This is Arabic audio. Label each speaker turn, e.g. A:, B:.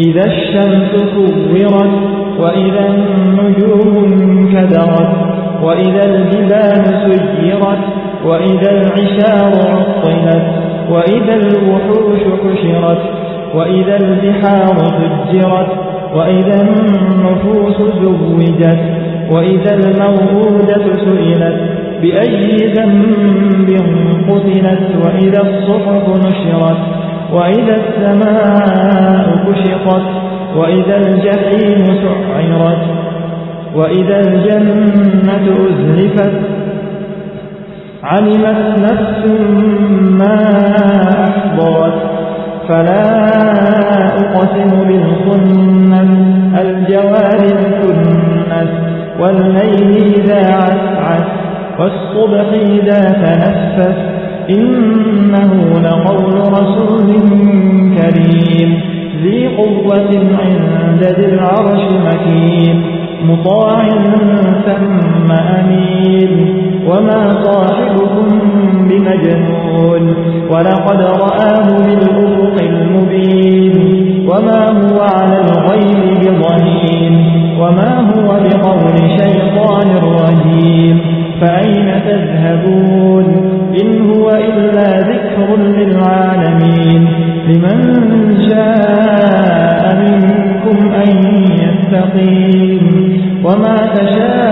A: إذا الشمس كورت وإذا النجوم انكدرت وإذا الجبال سيرت وإذا العشار عطلت وإذا الوحوش حشرت وإذا البحار فجرت وإذا النفوس زوجت وإذا الموءودة سئلت بأي ذنب قتلت وإذا الصحف نشرت وإذا السماء وإذا الجحيم سعرت وإذا الجنة أزلفت علمت نفس ما أحضرت. فلا أقسم بالخنس الجوار الكنس والليل إذا عسعس والصبح إذا تنفس. إنه لقول رسول كريم. قوة عند ذي العرش مكين مطاع ثم أمين. وما صاحبكم بمجنون ولقد رآه بالأفق المبين. وما هو على الغيب بضنين وما هو بقول شيطان رجيم. فأين تذهبون؟ إن هو إلا يستقيم وما تشاء